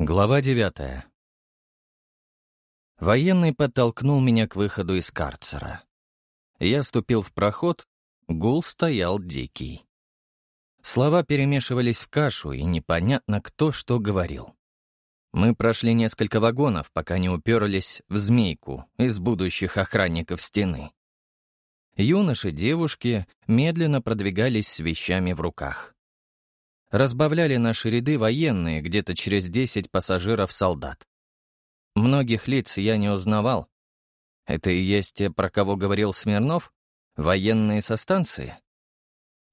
Глава девятая. Военный подтолкнул меня к выходу из карцера. Я ступил в проход, гул стоял дикий. Слова перемешивались в кашу, и непонятно, кто что говорил. Мы прошли несколько вагонов, пока не уперлись в змейку из будущих охранников стены. Юноши, девушки медленно продвигались с вещами в руках разбавляли наши ряды военные, где-то через 10 пассажиров-солдат. Многих лиц я не узнавал. Это и есть те, про кого говорил Смирнов? Военные со станции?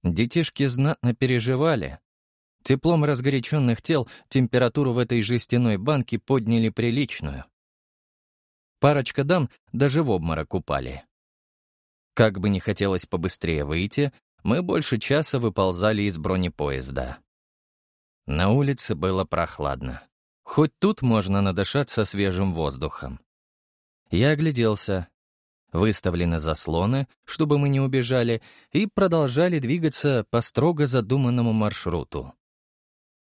Детишки знатно переживали. Теплом разгоряченных тел температуру в этой жестяной банке подняли приличную. Парочка дам даже в обморок упали. Как бы не хотелось побыстрее выйти, мы больше часа выползали из бронепоезда. На улице было прохладно. Хоть тут можно надышаться свежим воздухом. Я огляделся. Выставлены заслоны, чтобы мы не убежали, и продолжали двигаться по строго задуманному маршруту.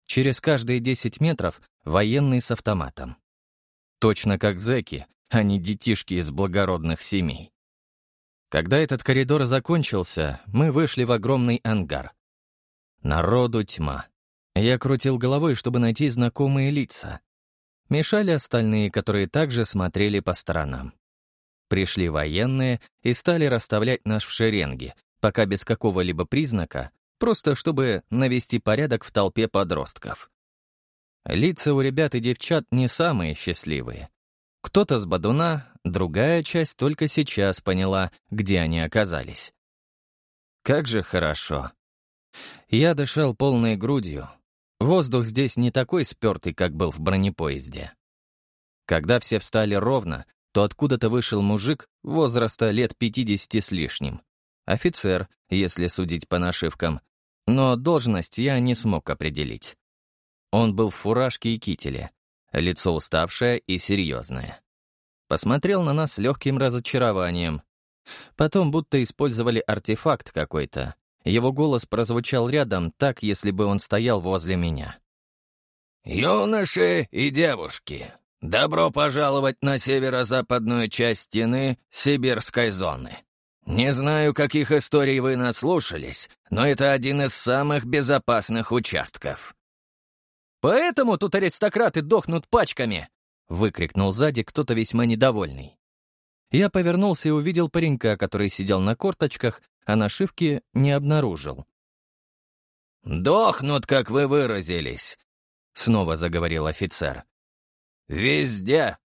Через каждые 10 метров военный с автоматом. Точно как зэки, а не детишки из благородных семей. Когда этот коридор закончился, мы вышли в огромный ангар. Народу тьма. Я крутил головой, чтобы найти знакомые лица. Мешали остальные, которые также смотрели по сторонам. Пришли военные и стали расставлять нас в шеренге, пока без какого-либо признака, просто чтобы навести порядок в толпе подростков. Лица у ребят и девчат не самые счастливые. Кто-то с Бадуна, другая часть только сейчас поняла, где они оказались. Как же хорошо. Я дышал полной грудью, Воздух здесь не такой спертый, как был в бронепоезде. Когда все встали ровно, то откуда-то вышел мужик возраста лет 50 с лишним. Офицер, если судить по нашивкам, но должность я не смог определить. Он был в фуражке и кителе, лицо уставшее и серьезное. Посмотрел на нас с легким разочарованием. Потом будто использовали артефакт какой-то, его голос прозвучал рядом, так, если бы он стоял возле меня. «Юноши и девушки, добро пожаловать на северо-западную часть стены Сибирской зоны. Не знаю, каких историй вы наслушались, но это один из самых безопасных участков». «Поэтому тут аристократы дохнут пачками!» — выкрикнул сзади кто-то весьма недовольный. Я повернулся и увидел паренька, который сидел на корточках а нашивки не обнаружил. «Дохнут, как вы выразились», — снова заговорил офицер. «Везде.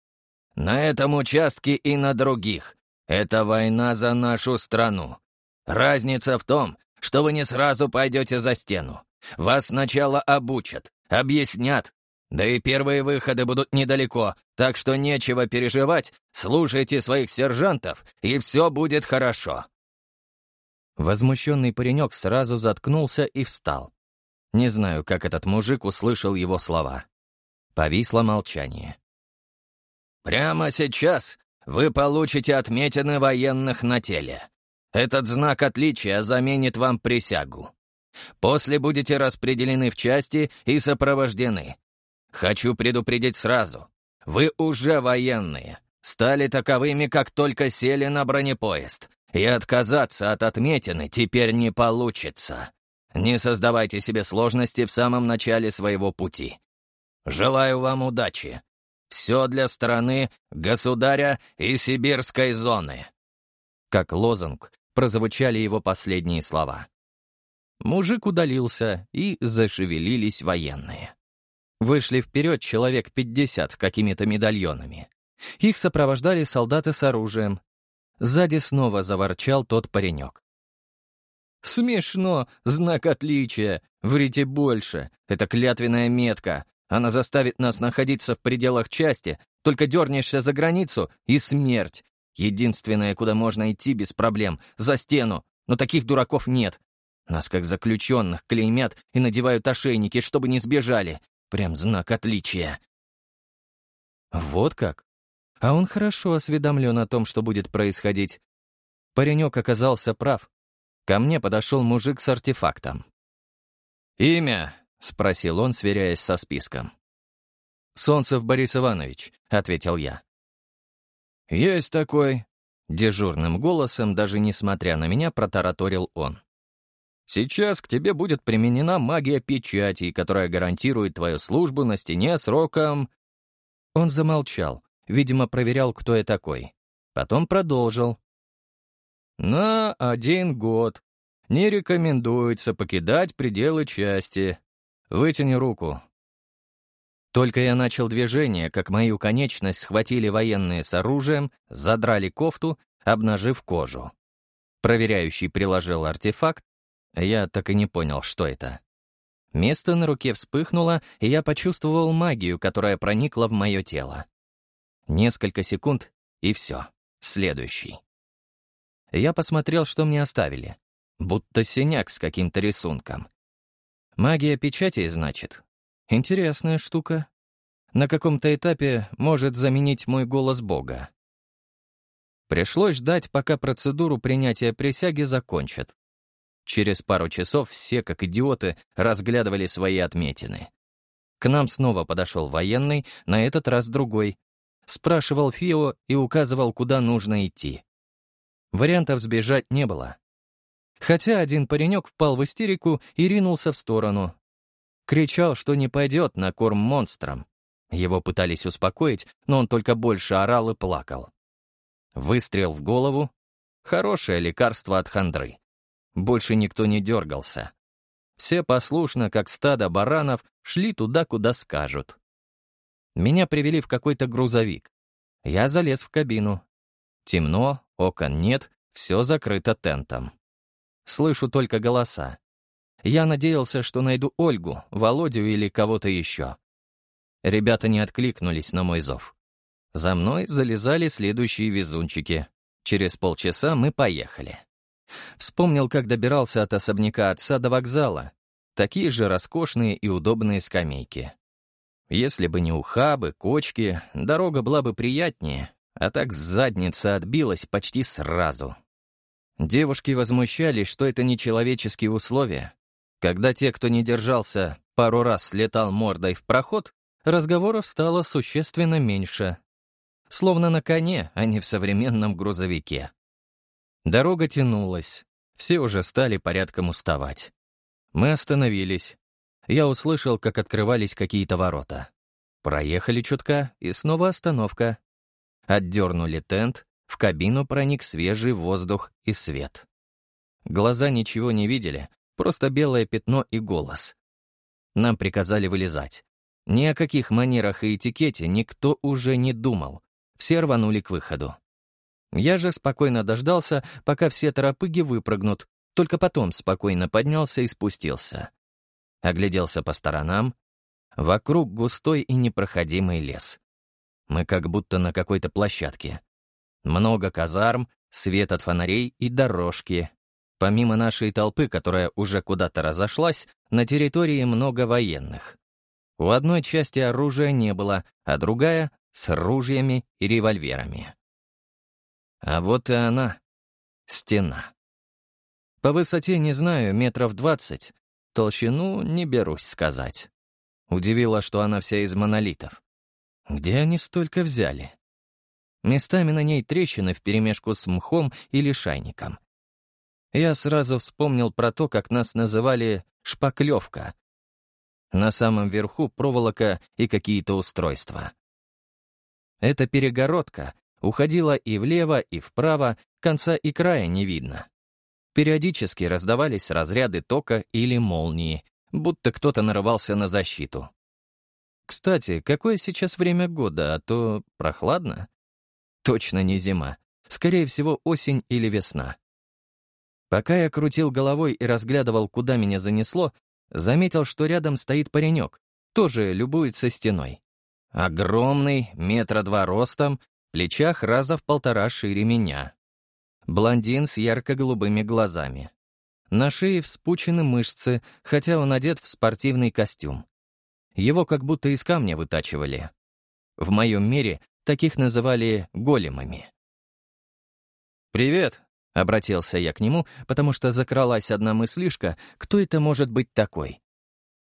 На этом участке и на других. Это война за нашу страну. Разница в том, что вы не сразу пойдете за стену. Вас сначала обучат, объяснят. Да и первые выходы будут недалеко, так что нечего переживать, слушайте своих сержантов, и все будет хорошо. Возмущенный паренек сразу заткнулся и встал. Не знаю, как этот мужик услышал его слова. Повисло молчание. «Прямо сейчас вы получите отметины военных на теле. Этот знак отличия заменит вам присягу. После будете распределены в части и сопровождены. Хочу предупредить сразу. Вы уже военные. Стали таковыми, как только сели на бронепоезд. И отказаться от отметины теперь не получится. Не создавайте себе сложности в самом начале своего пути. Желаю вам удачи. Все для страны, государя и сибирской зоны. Как лозунг прозвучали его последние слова. Мужик удалился, и зашевелились военные. Вышли вперед человек пятьдесят с какими-то медальонами. Их сопровождали солдаты с оружием, Сзади снова заворчал тот паренек. «Смешно! Знак отличия! Врите больше! Это клятвенная метка! Она заставит нас находиться в пределах части, только дернешься за границу — и смерть! Единственное, куда можно идти без проблем — за стену, но таких дураков нет. Нас, как заключенных, клеймят и надевают ошейники, чтобы не сбежали. Прям знак отличия». «Вот как?» А он хорошо осведомлен о том, что будет происходить. Паренек оказался прав. Ко мне подошел мужик с артефактом. «Имя?» — спросил он, сверяясь со списком. Солнцев Борис Иванович», — ответил я. «Есть такой», — дежурным голосом, даже несмотря на меня, протараторил он. «Сейчас к тебе будет применена магия печати, которая гарантирует твою службу на стене сроком...» Он замолчал, видимо, проверял, кто я такой. Потом продолжил. «На один год. Не рекомендуется покидать пределы части. Вытяни руку». Только я начал движение, как мою конечность схватили военные с оружием, задрали кофту, обнажив кожу. Проверяющий приложил артефакт. Я так и не понял, что это. Место на руке вспыхнуло, и я почувствовал магию, которая проникла в мое тело. Несколько секунд, и все. Следующий. Я посмотрел, что мне оставили. Будто синяк с каким-то рисунком. Магия печати, значит. Интересная штука. На каком-то этапе может заменить мой голос Бога. Пришлось ждать, пока процедуру принятия присяги закончат. Через пару часов все, как идиоты, разглядывали свои отметины. К нам снова подошел военный, на этот раз другой. Спрашивал Фио и указывал, куда нужно идти. Вариантов сбежать не было. Хотя один паренек впал в истерику и ринулся в сторону. Кричал, что не пойдет на корм монстрам. Его пытались успокоить, но он только больше орал и плакал. Выстрел в голову — хорошее лекарство от хандры. Больше никто не дергался. Все послушно, как стадо баранов, шли туда, куда скажут. Меня привели в какой-то грузовик. Я залез в кабину. Темно, окон нет, все закрыто тентом. Слышу только голоса. Я надеялся, что найду Ольгу, Володю или кого-то еще. Ребята не откликнулись на мой зов. За мной залезали следующие везунчики. Через полчаса мы поехали. Вспомнил, как добирался от особняка отца до вокзала. Такие же роскошные и удобные скамейки. Если бы не ухабы, кочки, дорога была бы приятнее, а так задница отбилась почти сразу. Девушки возмущались, что это нечеловеческие условия. Когда те, кто не держался, пару раз слетал мордой в проход, разговоров стало существенно меньше. Словно на коне, а не в современном грузовике. Дорога тянулась. Все уже стали порядком уставать. Мы остановились. Я услышал, как открывались какие-то ворота. Проехали чутка, и снова остановка. Отдернули тент, в кабину проник свежий воздух и свет. Глаза ничего не видели, просто белое пятно и голос. Нам приказали вылезать. Ни о каких манерах и этикете никто уже не думал. Все рванули к выходу. Я же спокойно дождался, пока все торопыги выпрыгнут, только потом спокойно поднялся и спустился. Огляделся по сторонам. Вокруг густой и непроходимый лес. Мы как будто на какой-то площадке. Много казарм, свет от фонарей и дорожки. Помимо нашей толпы, которая уже куда-то разошлась, на территории много военных. У одной части оружия не было, а другая — с ружьями и револьверами. А вот и она. Стена. По высоте не знаю, метров двадцать. Толщину не берусь сказать. Удивило, что она вся из монолитов. Где они столько взяли? Местами на ней трещины вперемешку с мхом или шайником. Я сразу вспомнил про то, как нас называли «шпаклевка». На самом верху проволока и какие-то устройства. Эта перегородка уходила и влево, и вправо, конца и края не видно. Периодически раздавались разряды тока или молнии, будто кто-то нарывался на защиту. Кстати, какое сейчас время года, а то прохладно? Точно не зима. Скорее всего, осень или весна. Пока я крутил головой и разглядывал, куда меня занесло, заметил, что рядом стоит паренек, тоже любуется стеной. Огромный, метра два ростом, плечах раза в полтора шире меня. Блондин с ярко-голубыми глазами. На шее вспучены мышцы, хотя он одет в спортивный костюм. Его как будто из камня вытачивали. В моем мире таких называли големами. «Привет», — обратился я к нему, потому что закралась одна мыслишка, кто это может быть такой.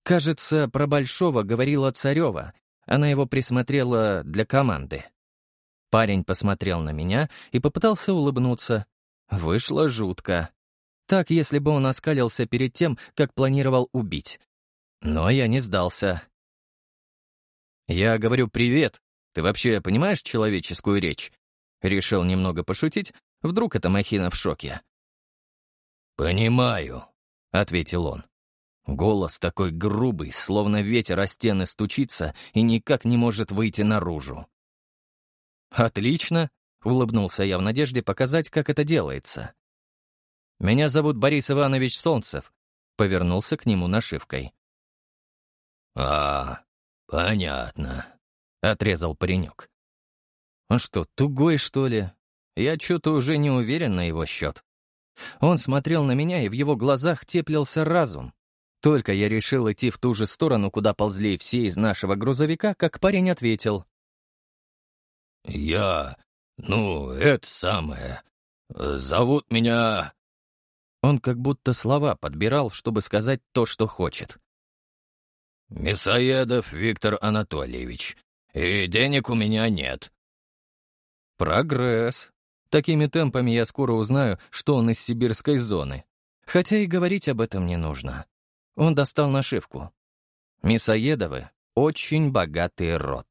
Кажется, про Большого говорила Царева, она его присмотрела для команды. Парень посмотрел на меня и попытался улыбнуться. Вышло жутко. Так, если бы он оскалился перед тем, как планировал убить. Но я не сдался. «Я говорю привет. Ты вообще понимаешь человеческую речь?» Решил немного пошутить. Вдруг эта махина в шоке. «Понимаю», — ответил он. Голос такой грубый, словно ветер о стены стучится и никак не может выйти наружу. «Отлично», — улыбнулся я в надежде показать, как это делается. «Меня зовут Борис Иванович Солнцев», — повернулся к нему нашивкой. «А, понятно», — отрезал паренек. «Он что, тугой, что ли? Я что-то уже не уверен на его счет». Он смотрел на меня, и в его глазах теплился разум. Только я решил идти в ту же сторону, куда ползли все из нашего грузовика, как парень ответил. «Я... ну, это самое... Зовут меня...» Он как будто слова подбирал, чтобы сказать то, что хочет. «Мясоедов Виктор Анатольевич. И денег у меня нет». «Прогресс. Такими темпами я скоро узнаю, что он из сибирской зоны. Хотя и говорить об этом не нужно». Он достал нашивку. Мясоедовы — очень богатый род.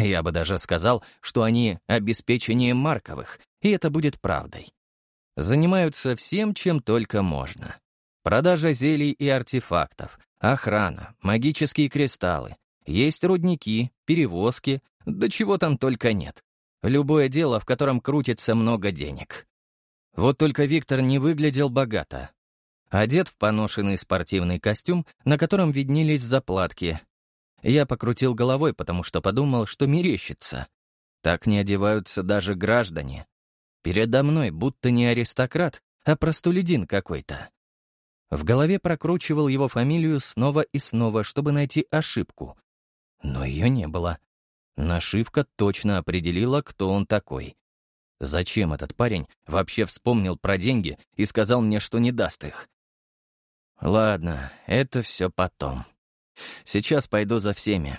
Я бы даже сказал, что они обеспечение Марковых, и это будет правдой. Занимаются всем, чем только можно. Продажа зелий и артефактов, охрана, магические кристаллы. Есть рудники, перевозки, да чего там только нет. Любое дело, в котором крутится много денег. Вот только Виктор не выглядел богато. Одет в поношенный спортивный костюм, на котором виднелись заплатки. Я покрутил головой, потому что подумал, что мерещится. Так не одеваются даже граждане. Передо мной будто не аристократ, а простолюдин какой-то. В голове прокручивал его фамилию снова и снова, чтобы найти ошибку. Но ее не было. Нашивка точно определила, кто он такой. Зачем этот парень вообще вспомнил про деньги и сказал мне, что не даст их? Ладно, это все потом. Сейчас пойду за всеми.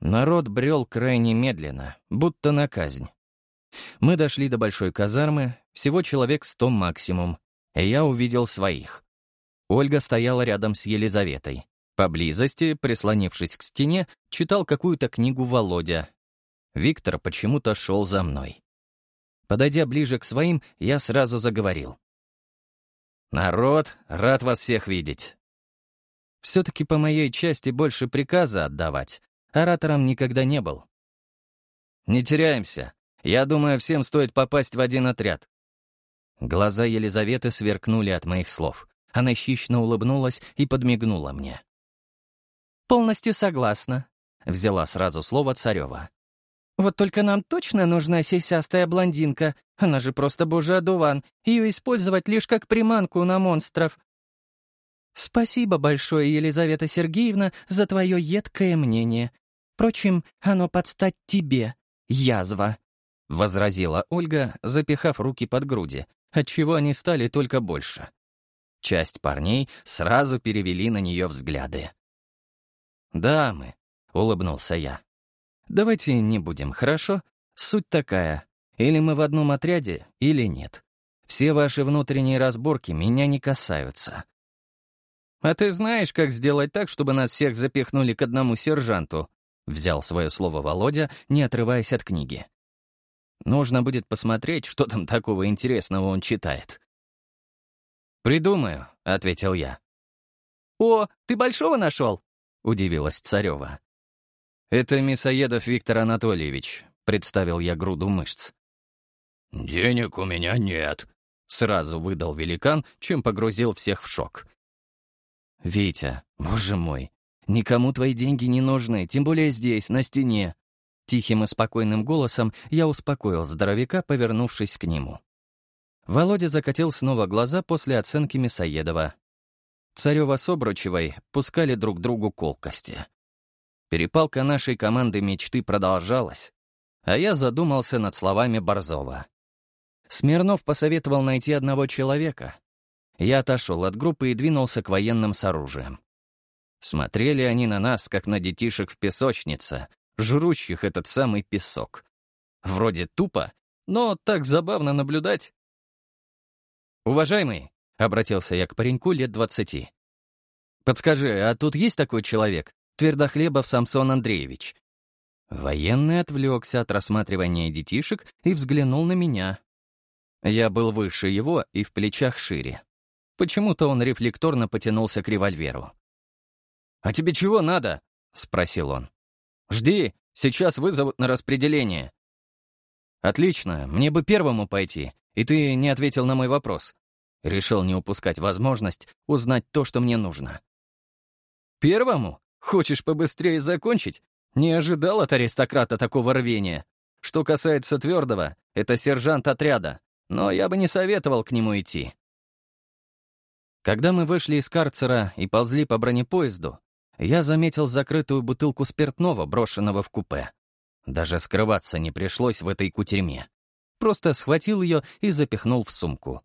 Народ брел крайне медленно, будто на казнь. Мы дошли до большой казармы, всего человек сто максимум, и я увидел своих. Ольга стояла рядом с Елизаветой. Поблизости, прислонившись к стене, читал какую-то книгу Володя. Виктор почему-то шел за мной. Подойдя ближе к своим, я сразу заговорил. «Народ, рад вас всех видеть. Все-таки по моей части больше приказа отдавать. Оратором никогда не был. Не теряемся. Я думаю, всем стоит попасть в один отряд. Глаза Елизаветы сверкнули от моих слов. Она хищно улыбнулась и подмигнула мне. «Полностью согласна», — взяла сразу слово Царева. «Вот только нам точно нужна сисястая блондинка. Она же просто божий одуван. Ее использовать лишь как приманку на монстров. «Спасибо большое, Елизавета Сергеевна, за твое едкое мнение. Впрочем, оно подстать тебе, язва», — возразила Ольга, запихав руки под груди, отчего они стали только больше. Часть парней сразу перевели на нее взгляды. «Дамы», — улыбнулся я, — «давайте не будем, хорошо? Суть такая. Или мы в одном отряде, или нет. Все ваши внутренние разборки меня не касаются. «А ты знаешь, как сделать так, чтобы нас всех запихнули к одному сержанту?» — взял свое слово Володя, не отрываясь от книги. «Нужно будет посмотреть, что там такого интересного он читает». «Придумаю», — ответил я. «О, ты Большого нашел?» — удивилась Царева. «Это Мясоедов Виктор Анатольевич», — представил я груду мышц. «Денег у меня нет», — сразу выдал великан, чем погрузил всех в шок. «Витя, боже мой, никому твои деньги не нужны, тем более здесь, на стене». Тихим и спокойным голосом я успокоил здоровяка, повернувшись к нему. Володя закатил снова глаза после оценки Мясоедова. Царева с Обручевой пускали друг другу колкости. Перепалка нашей команды мечты продолжалась, а я задумался над словами Борзова. Смирнов посоветовал найти одного человека, я отошел от группы и двинулся к военным с оружием. Смотрели они на нас, как на детишек в песочнице, жрущих этот самый песок. Вроде тупо, но так забавно наблюдать. «Уважаемый», — обратился я к пареньку лет двадцати, «подскажи, а тут есть такой человек? Твердохлебов Самсон Андреевич?» Военный отвлекся от рассматривания детишек и взглянул на меня. Я был выше его и в плечах шире. Почему-то он рефлекторно потянулся к револьверу. «А тебе чего надо?» — спросил он. «Жди, сейчас вызовут на распределение». «Отлично, мне бы первому пойти, и ты не ответил на мой вопрос». Решил не упускать возможность узнать то, что мне нужно. «Первому? Хочешь побыстрее закончить? Не ожидал от аристократа такого рвения. Что касается твердого, это сержант отряда, но я бы не советовал к нему идти». Когда мы вышли из карцера и ползли по бронепоезду, я заметил закрытую бутылку спиртного, брошенного в купе. Даже скрываться не пришлось в этой кутерьме. Просто схватил ее и запихнул в сумку.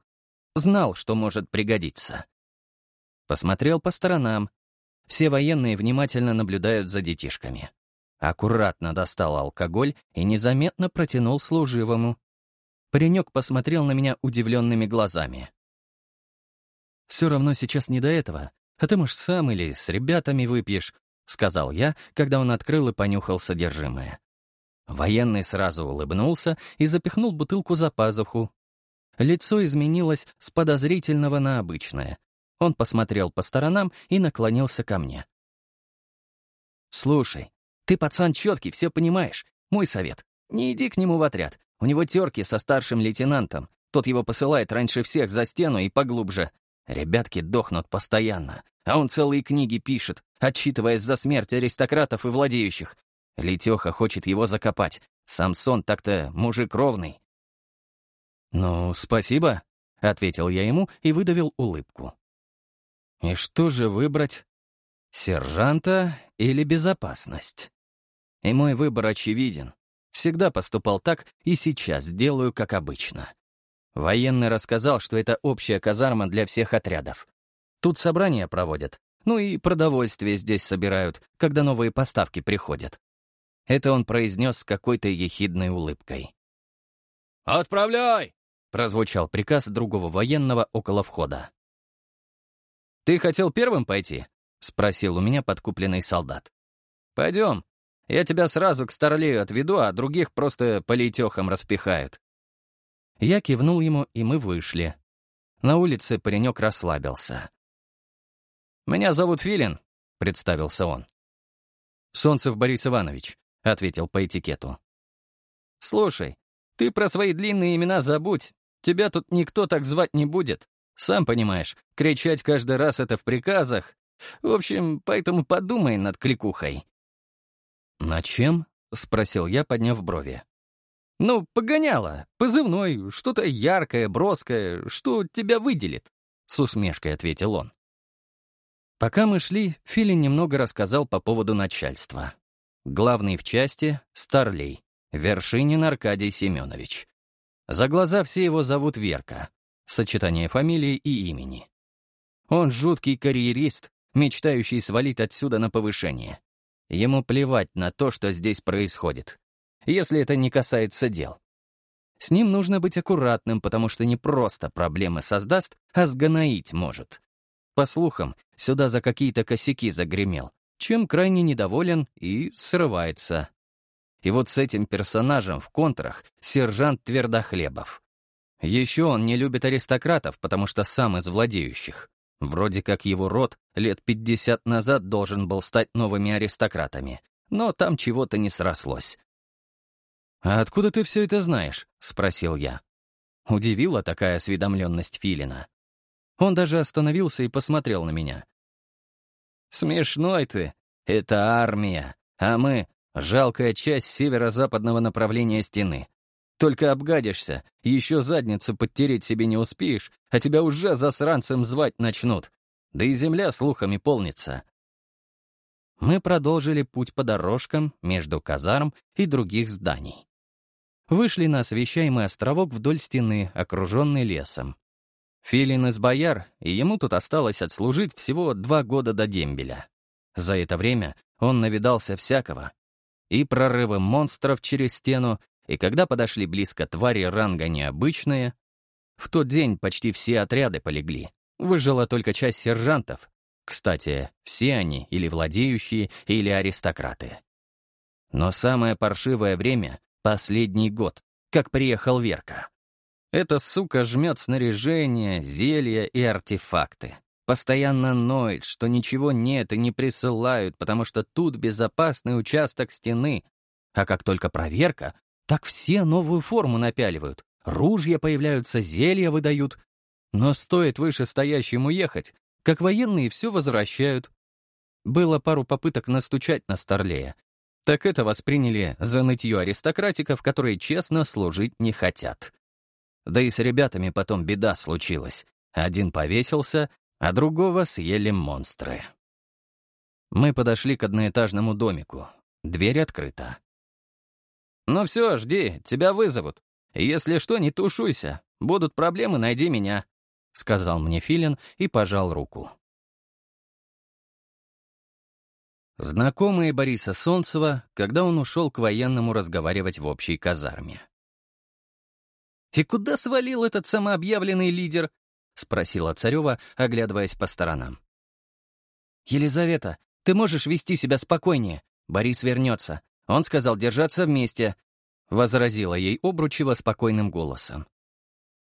Знал, что может пригодиться. Посмотрел по сторонам. Все военные внимательно наблюдают за детишками. Аккуратно достал алкоголь и незаметно протянул служивому. Паренек посмотрел на меня удивленными глазами. «Все равно сейчас не до этого. А ты, может, сам или с ребятами выпьешь», — сказал я, когда он открыл и понюхал содержимое. Военный сразу улыбнулся и запихнул бутылку за пазуху. Лицо изменилось с подозрительного на обычное. Он посмотрел по сторонам и наклонился ко мне. «Слушай, ты пацан четкий, все понимаешь. Мой совет — не иди к нему в отряд. У него терки со старшим лейтенантом. Тот его посылает раньше всех за стену и поглубже. Ребятки дохнут постоянно, а он целые книги пишет, отчитываясь за смерть аристократов и владеющих. Летеха хочет его закопать. Самсон так-то мужик ровный. «Ну, спасибо», — ответил я ему и выдавил улыбку. «И что же выбрать? Сержанта или безопасность?» И мой выбор очевиден. Всегда поступал так и сейчас делаю, как обычно. Военный рассказал, что это общая казарма для всех отрядов. Тут собрания проводят, ну и продовольствие здесь собирают, когда новые поставки приходят. Это он произнес с какой-то ехидной улыбкой. «Отправляй!» — прозвучал приказ другого военного около входа. «Ты хотел первым пойти?» — спросил у меня подкупленный солдат. «Пойдем. Я тебя сразу к Старлею отведу, а других просто по лейтехам распихают. Я кивнул ему, и мы вышли. На улице паренек расслабился. «Меня зовут Филин», — представился он. «Солнцев Борис Иванович», — ответил по этикету. «Слушай, ты про свои длинные имена забудь. Тебя тут никто так звать не будет. Сам понимаешь, кричать каждый раз это в приказах. В общем, поэтому подумай над кликухой». «На чем?» — спросил я, подняв брови. «Ну, погоняло. Позывной, что-то яркое, броское, что тебя выделит», — с усмешкой ответил он. Пока мы шли, Филин немного рассказал по поводу начальства. Главный в части — Старлей, Вершинин Аркадий Семенович. За глаза все его зовут Верка, сочетание фамилии и имени. Он жуткий карьерист, мечтающий свалить отсюда на повышение. Ему плевать на то, что здесь происходит если это не касается дел. С ним нужно быть аккуратным, потому что не просто проблемы создаст, а сгоноить может. По слухам, сюда за какие-то косяки загремел, чем крайне недоволен и срывается. И вот с этим персонажем в контрах сержант Твердохлебов. Еще он не любит аристократов, потому что сам из владеющих. Вроде как его род лет 50 назад должен был стать новыми аристократами, но там чего-то не срослось. «А откуда ты все это знаешь?» — спросил я. Удивила такая осведомленность Филина. Он даже остановился и посмотрел на меня. «Смешной ты. Это армия, а мы — жалкая часть северо-западного направления стены. Только обгадишься, еще задницу подтереть себе не успеешь, а тебя уже засранцем звать начнут. Да и земля слухами полнится». Мы продолжили путь по дорожкам между казарм и других зданий вышли на освещаемый островок вдоль стены, окруженный лесом. Филин из бояр, и ему тут осталось отслужить всего два года до дембеля. За это время он навидался всякого. И прорывы монстров через стену, и когда подошли близко твари ранга необычные, в тот день почти все отряды полегли. Выжила только часть сержантов. Кстати, все они или владеющие, или аристократы. Но самое паршивое время — последний год, как приехал Верка. Эта сука жмет снаряжение, зелья и артефакты. Постоянно ноет, что ничего нет и не присылают, потому что тут безопасный участок стены. А как только проверка, так все новую форму напяливают. Ружья появляются, зелья выдают. Но стоит вышестоящему ехать, как военные все возвращают. Было пару попыток настучать на Старлея. Так это восприняли за нытье аристократиков, которые честно служить не хотят. Да и с ребятами потом беда случилась. Один повесился, а другого съели монстры. Мы подошли к одноэтажному домику. Дверь открыта. «Ну все, жди, тебя вызовут. Если что, не тушуйся. Будут проблемы, найди меня», — сказал мне Филин и пожал руку. Знакомые Бориса Солнцева, когда он ушел к военному разговаривать в общей казарме. «И куда свалил этот самообъявленный лидер?» — спросила Царева, оглядываясь по сторонам. «Елизавета, ты можешь вести себя спокойнее. Борис вернется. Он сказал держаться вместе», — возразила ей Обручева спокойным голосом.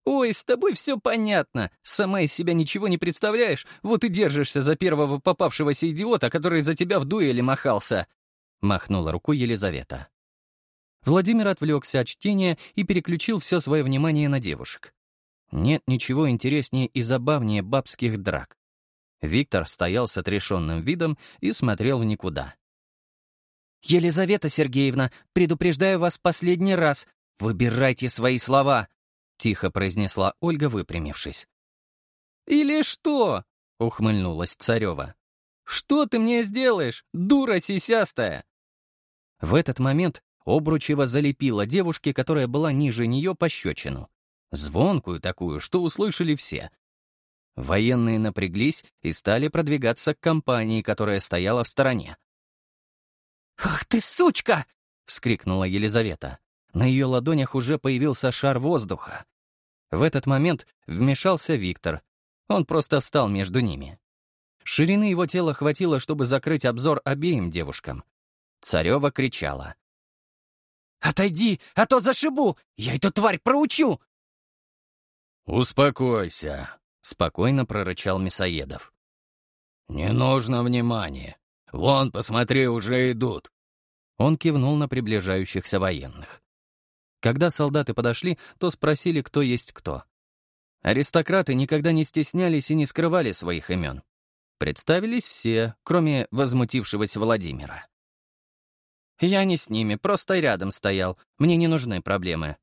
«Ой, с тобой все понятно. Сама из себя ничего не представляешь, вот и держишься за первого попавшегося идиота, который за тебя в дуэли махался», — махнула рукой Елизавета. Владимир отвлекся от чтения и переключил все свое внимание на девушек. Нет ничего интереснее и забавнее бабских драк. Виктор стоял с отрешенным видом и смотрел в никуда. «Елизавета Сергеевна, предупреждаю вас последний раз. Выбирайте свои слова», — тихо произнесла Ольга, выпрямившись. «Или что?» — ухмыльнулась Царева. «Что ты мне сделаешь, дура сисястая?» В этот момент Обручева залепила девушке, которая была ниже нее, пощечину. Звонкую такую, что услышали все. Военные напряглись и стали продвигаться к компании, которая стояла в стороне. «Ах ты, сучка!» — вскрикнула Елизавета. На ее ладонях уже появился шар воздуха. В этот момент вмешался Виктор. Он просто встал между ними. Ширины его тела хватило, чтобы закрыть обзор обеим девушкам. Царева кричала. «Отойди, а то зашибу! Я эту тварь проучу! «Успокойся», — спокойно прорычал Мясоедов. «Не нужно внимания. Вон, посмотри, уже идут». Он кивнул на приближающихся военных. Когда солдаты подошли, то спросили, кто есть кто. Аристократы никогда не стеснялись и не скрывали своих имен. Представились все, кроме возмутившегося Владимира. «Я не с ними, просто рядом стоял. Мне не нужны проблемы»,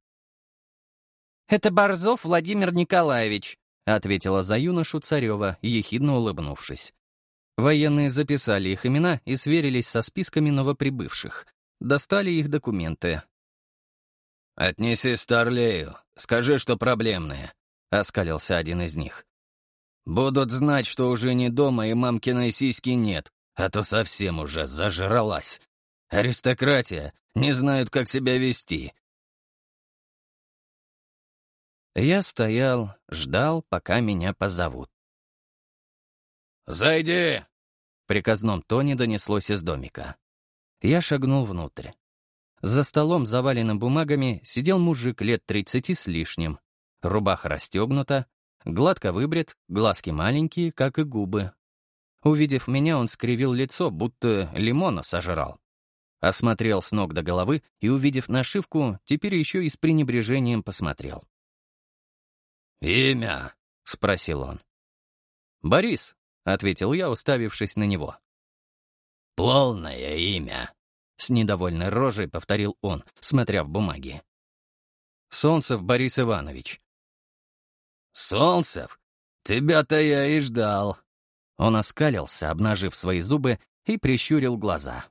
«Это Борзов Владимир Николаевич», — ответила за юношу Царева, ехидно улыбнувшись. Военные записали их имена и сверились со списками новоприбывших. Достали их документы. «Отнеси Старлею. Скажи, что проблемные», — оскалился один из них. «Будут знать, что уже не дома и мамкиной сиськи нет, а то совсем уже зажралась. Аристократия, не знают, как себя вести. Я стоял, ждал, пока меня позовут. «Зайди!» — приказном тоне донеслось из домика. Я шагнул внутрь. За столом, заваленным бумагами, сидел мужик лет тридцати с лишним. Рубаха расстегнута, гладко выбрит, глазки маленькие, как и губы. Увидев меня, он скривил лицо, будто лимона сожрал. Осмотрел с ног до головы и, увидев нашивку, теперь еще и с пренебрежением посмотрел. «Имя?» — спросил он. «Борис», — ответил я, уставившись на него. «Полное имя», — с недовольной рожей повторил он, смотря в бумаги. «Солнцев Борис Иванович». «Солнцев? Тебя-то я и ждал». Он оскалился, обнажив свои зубы, и прищурил глаза.